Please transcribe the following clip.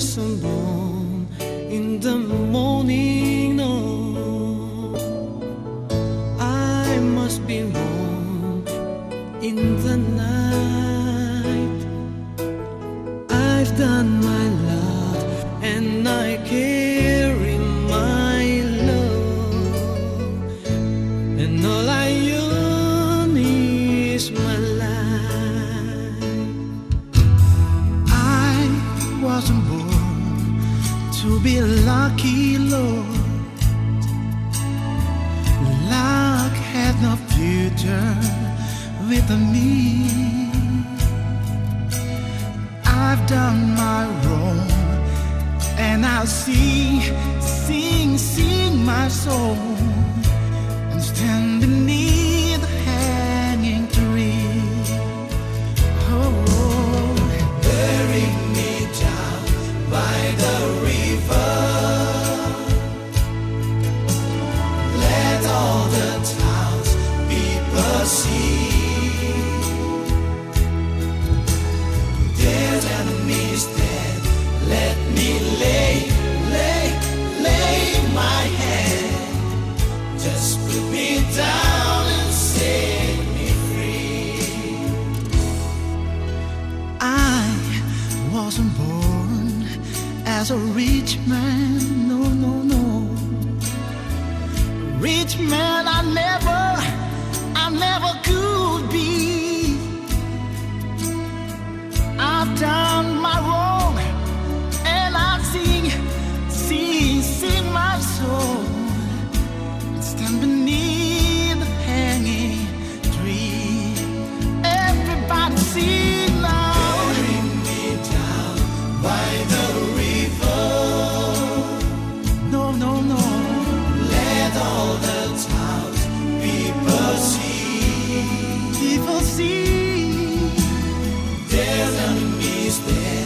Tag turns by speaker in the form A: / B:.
A: sunburn in the morning. No, I must be warm in the night. I've done my love and I carry with me. I've done my wrong, and I'll sing, sing, sing my
B: soul, wasn't born as a rich man, no, no, no. Rich man, I never, I never could. is.